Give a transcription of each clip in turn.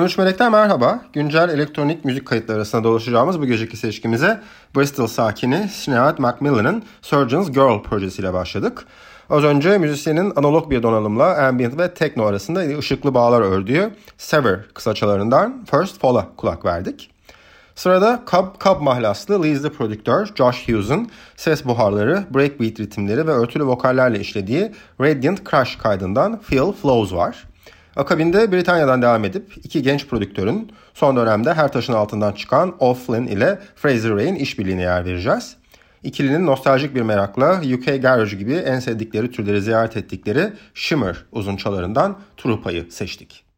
13 Melek'ten merhaba. Güncel elektronik müzik kayıtları arasında dolaşacağımız bu geceki seçkimize Bristol sakini Sinead Macmillan'ın Surgeon's Girl projesiyle başladık. Az önce müzisyenin analog bir donanımla ambient ve techno arasında ışıklı bağlar ördüğü Sever kısaçalarından First Fall'a kulak verdik. Sırada Cub Cub mahlaslı Lee's'li prodüktör Josh Hughes'ın ses buharları, breakbeat ritimleri ve örtülü vokallerle işlediği Radiant Crush kaydından Feel Flows var. Akabinde Britanya'dan devam edip iki genç prodüktörün son dönemde her taşın altından çıkan O'Flynn ile Fraser Ray'in işbirliğine yer vereceğiz. İkilinin nostaljik bir merakla UK Garage gibi en sevdikleri türleri ziyaret ettikleri Shimmer uzunçalarından Trupa'yı seçtik.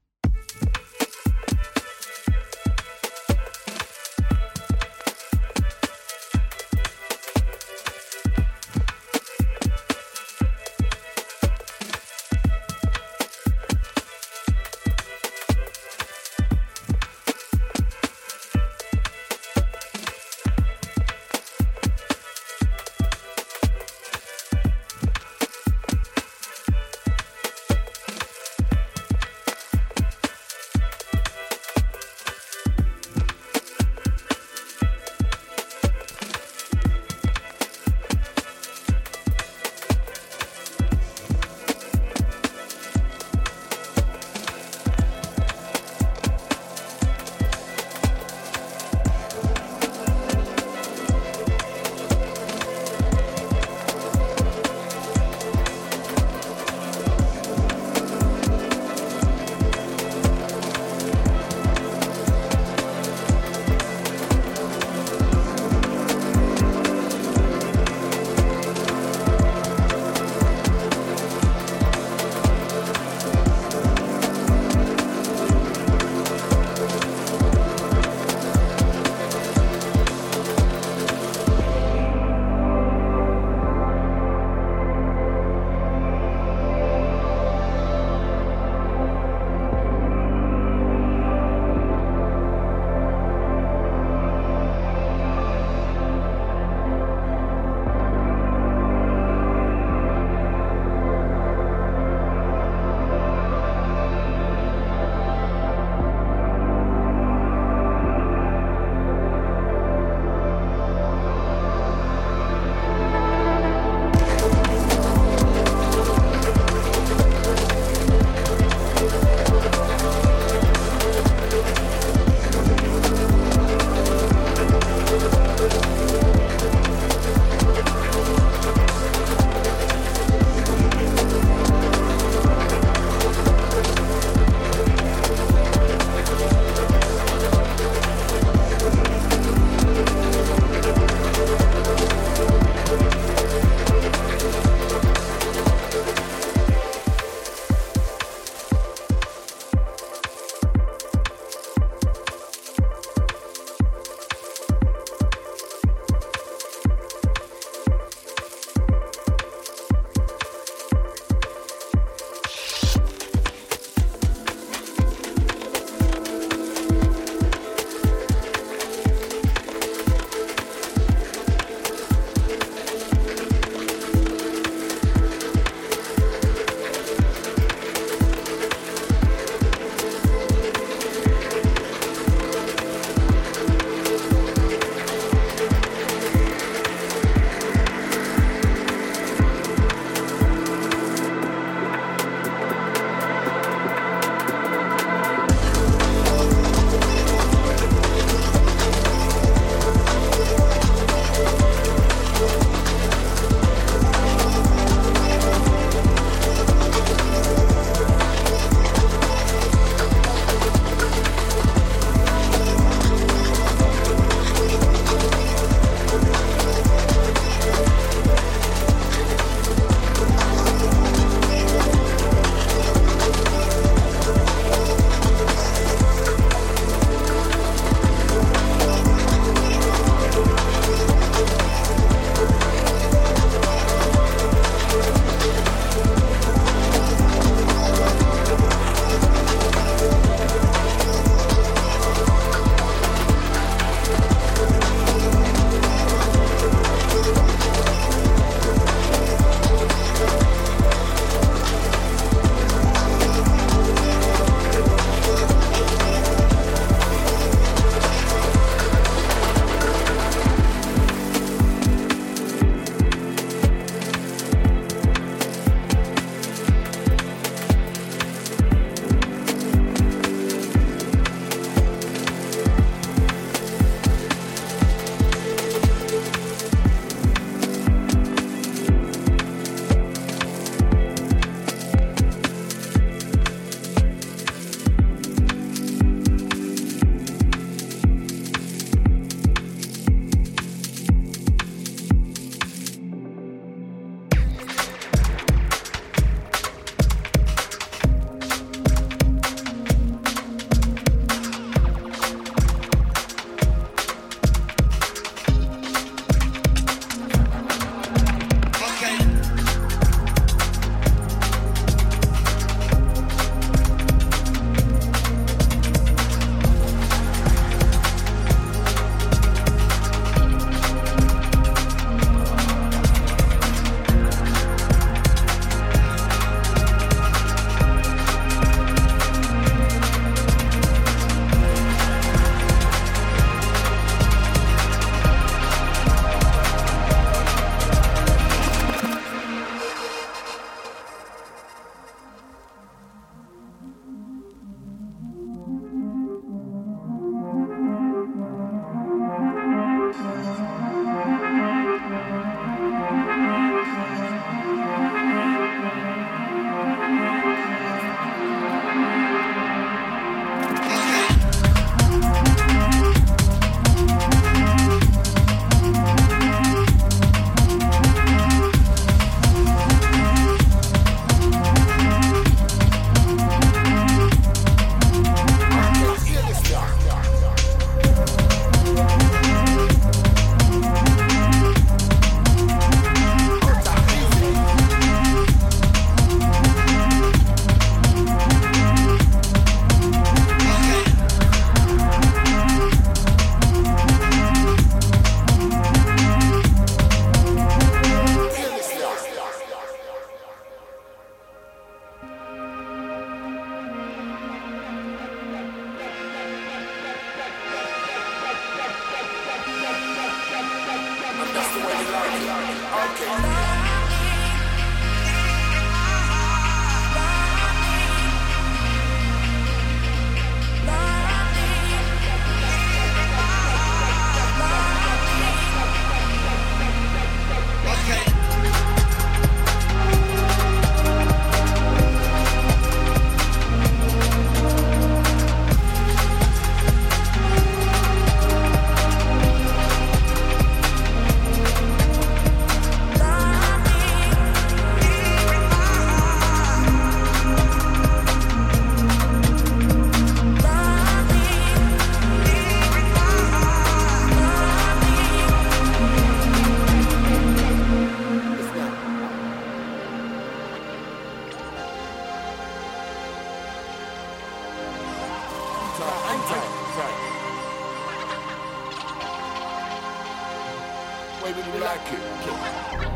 Wait, we like it.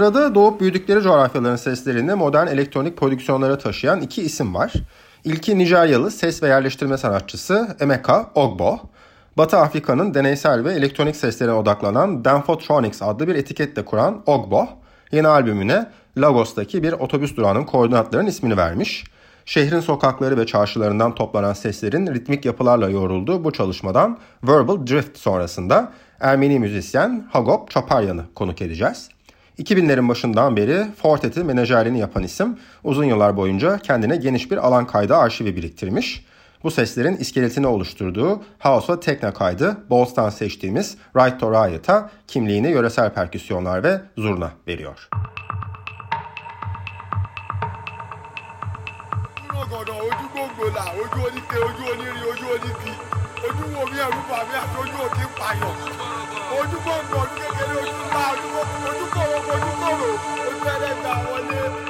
Sırada doğup büyüdükleri coğrafyaların seslerini modern elektronik prodüksiyonlara taşıyan iki isim var. İlki Nijeryalı ses ve yerleştirme sanatçısı Emeka Ogbo. Batı Afrika'nın deneysel ve elektronik seslerine odaklanan Danfotronics adlı bir etiketle kuran Ogbo, yeni albümüne Lagos'taki bir otobüs durağının koordinatlarının ismini vermiş. Şehrin sokakları ve çarşılarından toplanan seslerin ritmik yapılarla yoğrulduğu bu çalışmadan Verbal Drift sonrasında Ermeni müzisyen Hagop Çaparyan'ı konuk edeceğiz. 2000'lerin başından beri Fortet'i menajerliğini yapan isim uzun yıllar boyunca kendine geniş bir alan kaydı arşivi biriktirmiş. Bu seslerin iskeletini oluşturduğu House ve Tekno kaydı Balls'tan seçtiğimiz Right to Riot'a kimliğini yöresel perküsyonlar ve zurna veriyor. ojú gbọ̀ngbọ̀n ojú kékeré ojú ńlá ojú kòkòrò ojú kòrò ojú ẹlẹ́gbàá wọlé.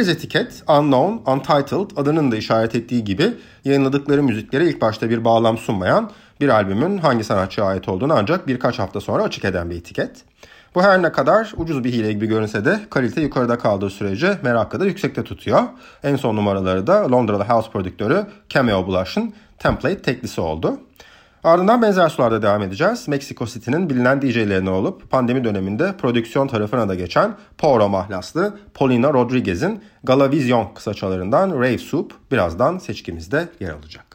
İngiliz etiket Unknown, Untitled adının da işaret ettiği gibi yayınladıkları müziklere ilk başta bir bağlam sunmayan bir albümün hangi sanatçıya ait olduğunu ancak birkaç hafta sonra açık eden bir etiket. Bu her ne kadar ucuz bir hile gibi görünse de kalite yukarıda kaldığı sürece merakı da yüksekte tutuyor. En son numaraları da Londra'lı house prodüktörü Cameo Blush'ın Template teklisi oldu. Ardından benzer sularda devam edeceğiz. Mexico City'nin bilinen DJ'lerine olup pandemi döneminde prodüksiyon tarafına da geçen Poro mahlaslı Paulina Rodriguez'in Galavision kısaçalarından Rave Soup birazdan seçkimizde yer alacak.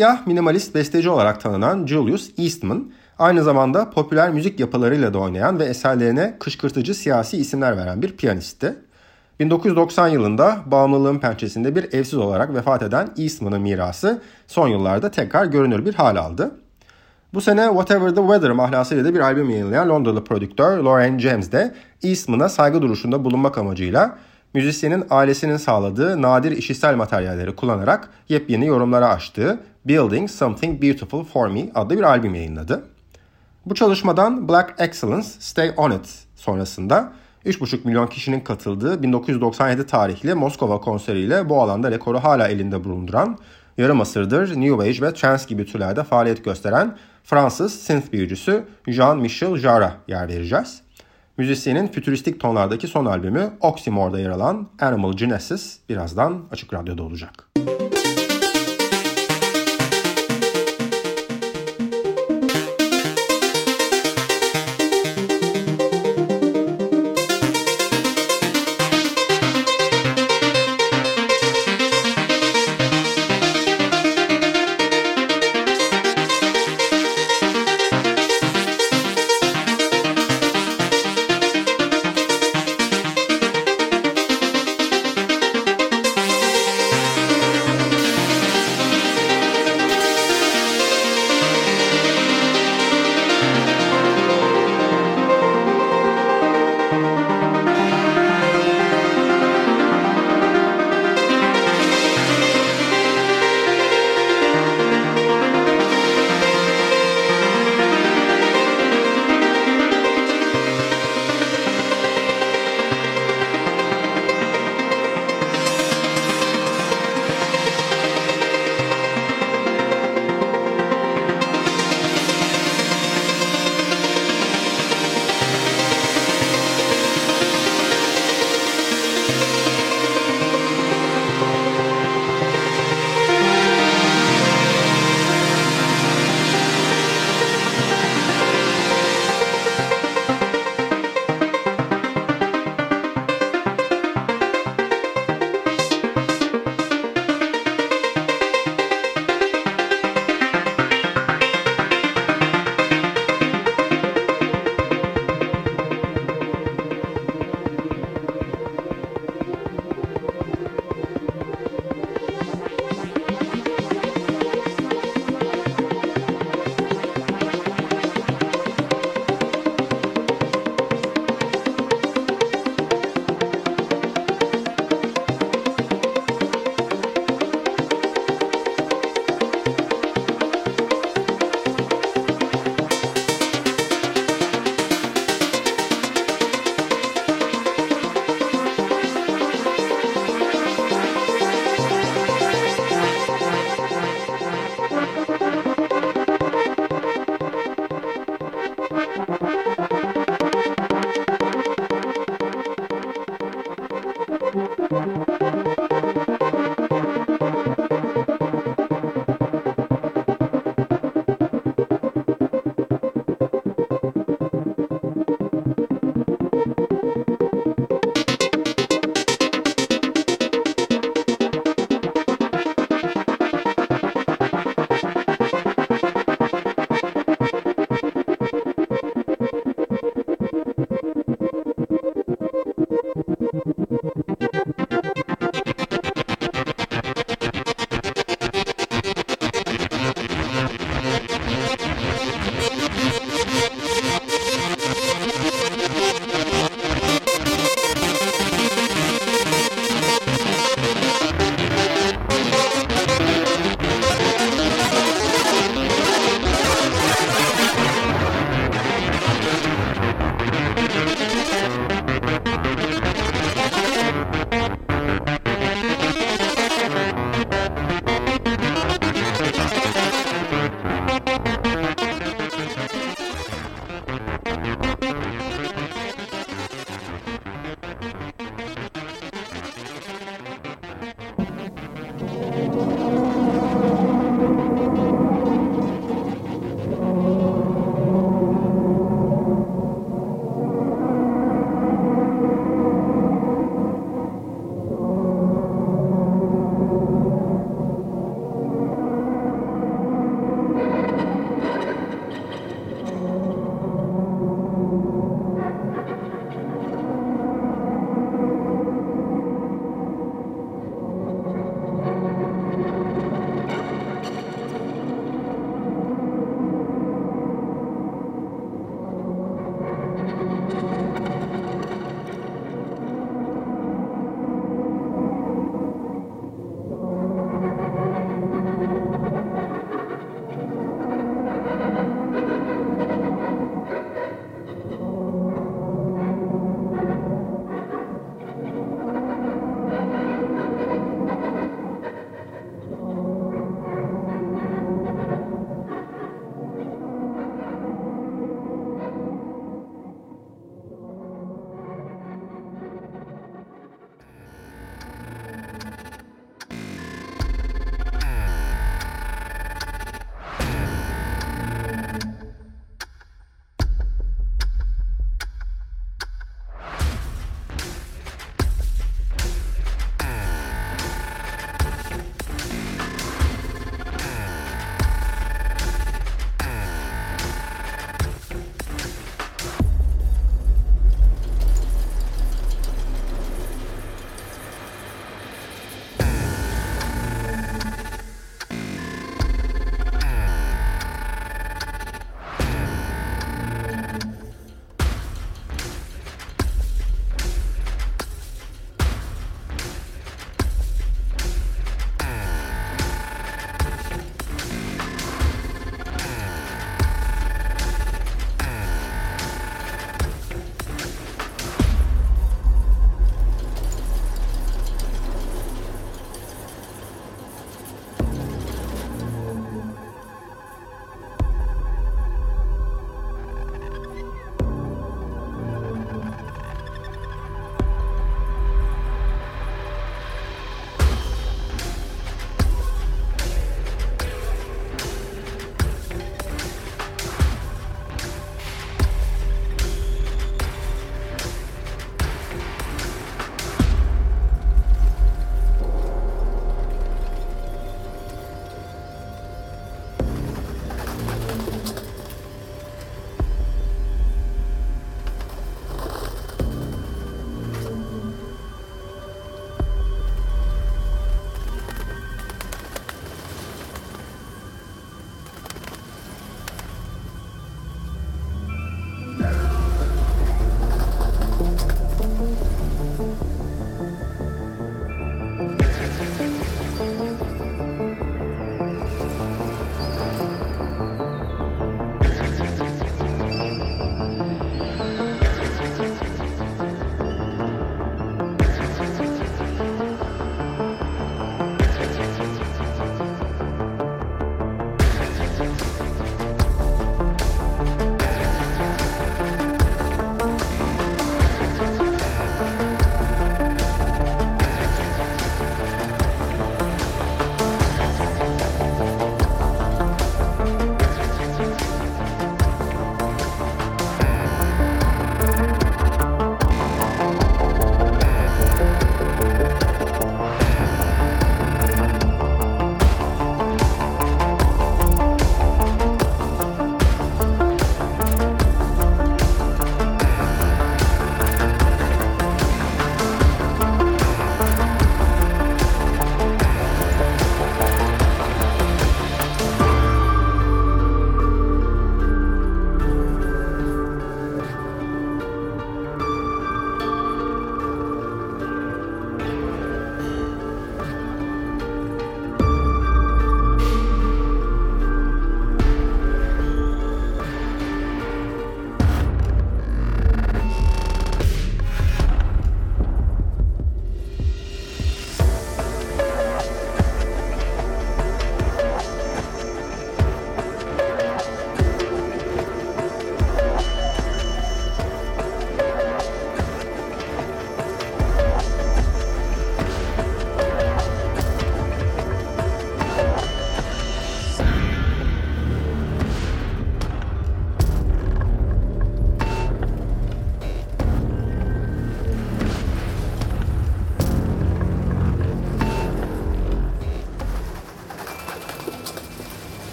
Siyah minimalist besteci olarak tanınan Julius Eastman, aynı zamanda popüler müzik yapılarıyla da oynayan ve eserlerine kışkırtıcı siyasi isimler veren bir piyanistti. 1990 yılında bağımlılığın pençesinde bir evsiz olarak vefat eden Eastman'ın mirası son yıllarda tekrar görünür bir hal aldı. Bu sene Whatever the Weather mahlasıyla da bir albüm yayınlayan Londralı prodüktör Lauren James de Eastman'a saygı duruşunda bulunmak amacıyla müzisyenin ailesinin sağladığı nadir işitsel materyalleri kullanarak yepyeni yorumlara açtığı Building Something Beautiful For Me adlı bir albüm yayınladı. Bu çalışmadan Black Excellence Stay On It sonrasında 3,5 milyon kişinin katıldığı 1997 tarihli Moskova konseriyle bu alanda rekoru hala elinde bulunduran, yarım asırdır New Age ve Trance gibi türlerde faaliyet gösteren Fransız synth büyücüsü Jean-Michel Jarre'a yer vereceğiz. Müzisyenin fütüristik tonlardaki son albümü Oxymor'da yer alan Animal Genesis birazdan Açık Radyo'da olacak. Müzik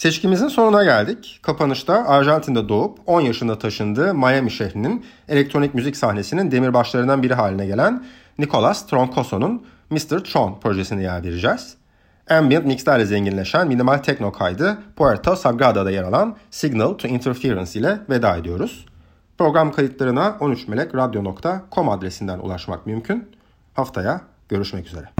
Seçkimizin sonuna geldik. Kapanışta Arjantin'de doğup 10 yaşında taşındığı Miami şehrinin elektronik müzik sahnesinin demirbaşlarından biri haline gelen Nicolas Troncoso'nun Mr. Tron projesini yer vereceğiz. Ambient mixlerle zenginleşen minimal tekno kaydı Puerto Sagrada'da yer alan Signal to Interference ile veda ediyoruz. Program kayıtlarına 13melekradyo.com adresinden ulaşmak mümkün. Haftaya görüşmek üzere.